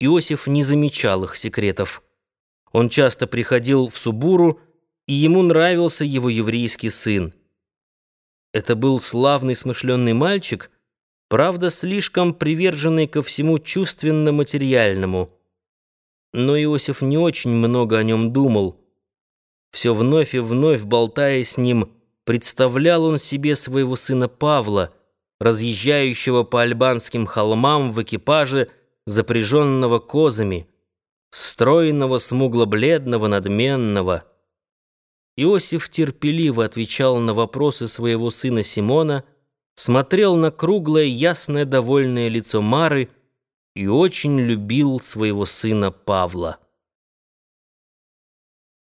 Иосиф не замечал их секретов. Он часто приходил в Субуру, и ему нравился его еврейский сын. Это был славный смышленный мальчик, правда, слишком приверженный ко всему чувственно-материальному. Но Иосиф не очень много о нем думал. Все вновь и вновь, болтая с ним, представлял он себе своего сына Павла, разъезжающего по альбанским холмам в экипаже, запряженного козами, стройного, смугло-бледного, надменного. Иосиф терпеливо отвечал на вопросы своего сына Симона, смотрел на круглое, ясное, довольное лицо Мары и очень любил своего сына Павла.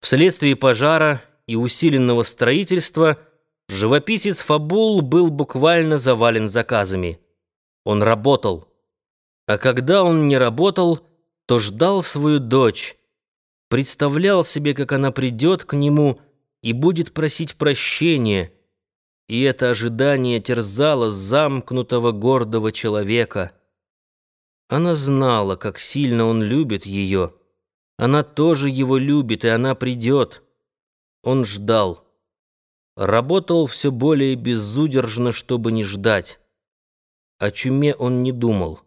Вследствие пожара и усиленного строительства живописец Фабул был буквально завален заказами. Он работал. А когда он не работал, то ждал свою дочь, представлял себе, как она придет к нему и будет просить прощения, и это ожидание терзало замкнутого гордого человека. Она знала, как сильно он любит ее. Она тоже его любит, и она придет. Он ждал. Работал все более безудержно, чтобы не ждать. О чуме он не думал.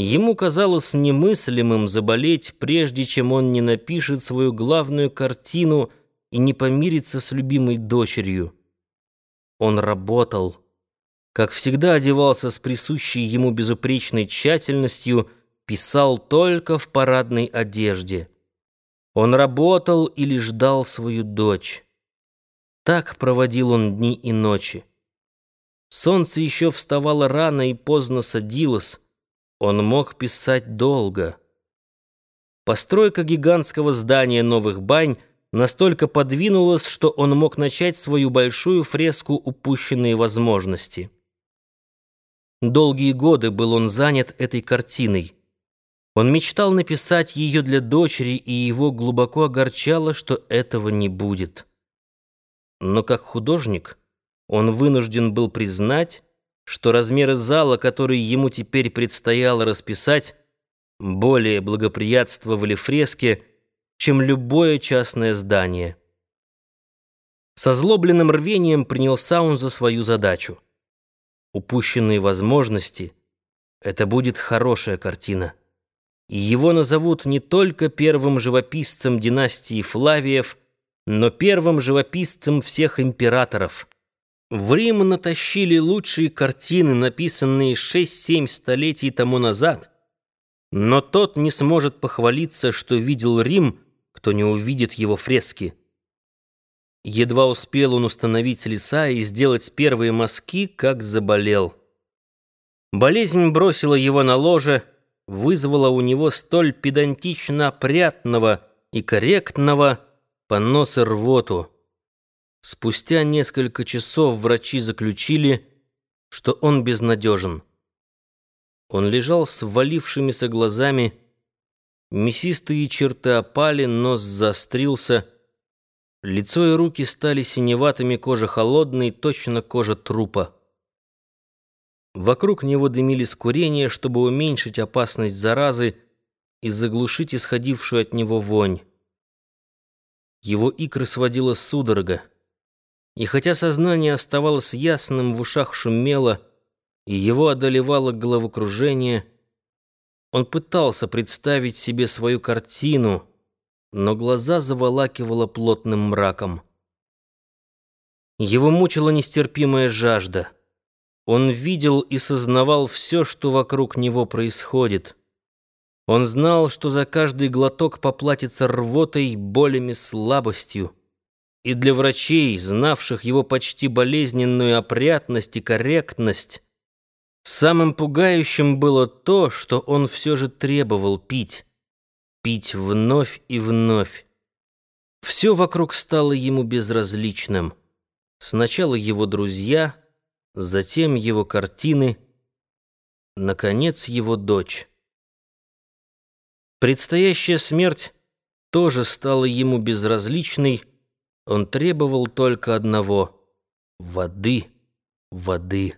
Ему казалось немыслимым заболеть, прежде чем он не напишет свою главную картину и не помирится с любимой дочерью. Он работал, как всегда одевался с присущей ему безупречной тщательностью, писал только в парадной одежде. Он работал или ждал свою дочь. Так проводил он дни и ночи. Солнце еще вставало рано и поздно садилось, он мог писать долго. Постройка гигантского здания новых бань настолько подвинулась, что он мог начать свою большую фреску «Упущенные возможности». Долгие годы был он занят этой картиной. Он мечтал написать ее для дочери, и его глубоко огорчало, что этого не будет. Но как художник он вынужден был признать, что размеры зала, который ему теперь предстояло расписать, более благоприятствовали фреске, чем любое частное здание. Со злобленным рвением принялся он за свою задачу. Упущенные возможности — это будет хорошая картина. И его назовут не только первым живописцем династии Флавиев, но первым живописцем всех императоров — в Рим натащили лучшие картины, написанные шесть-семь столетий тому назад. Но тот не сможет похвалиться, что видел Рим, кто не увидит его фрески. Едва успел он установить леса и сделать первые мазки, как заболел. Болезнь бросила его на ложе, вызвала у него столь педантично опрятного и корректного поноса рвоту. Спустя несколько часов врачи заключили, что он безнадежен. Он лежал с ввалившимися глазами, мясистые черты опали, нос заострился, лицо и руки стали синеватыми, кожа холодной, точно кожа трупа. Вокруг него дымились курения, чтобы уменьшить опасность заразы и заглушить исходившую от него вонь. Его икры сводила судорога. И хотя сознание оставалось ясным, в ушах шумело, и его одолевало головокружение, он пытался представить себе свою картину, но глаза заволакивало плотным мраком. Его мучила нестерпимая жажда. Он видел и сознавал все, что вокруг него происходит. Он знал, что за каждый глоток поплатится рвотой, болями, слабостью и для врачей, знавших его почти болезненную опрятность и корректность, самым пугающим было то, что он все же требовал пить, пить вновь и вновь. Все вокруг стало ему безразличным. Сначала его друзья, затем его картины, наконец его дочь. Предстоящая смерть тоже стала ему безразличной, он требовал только одного — воды, воды.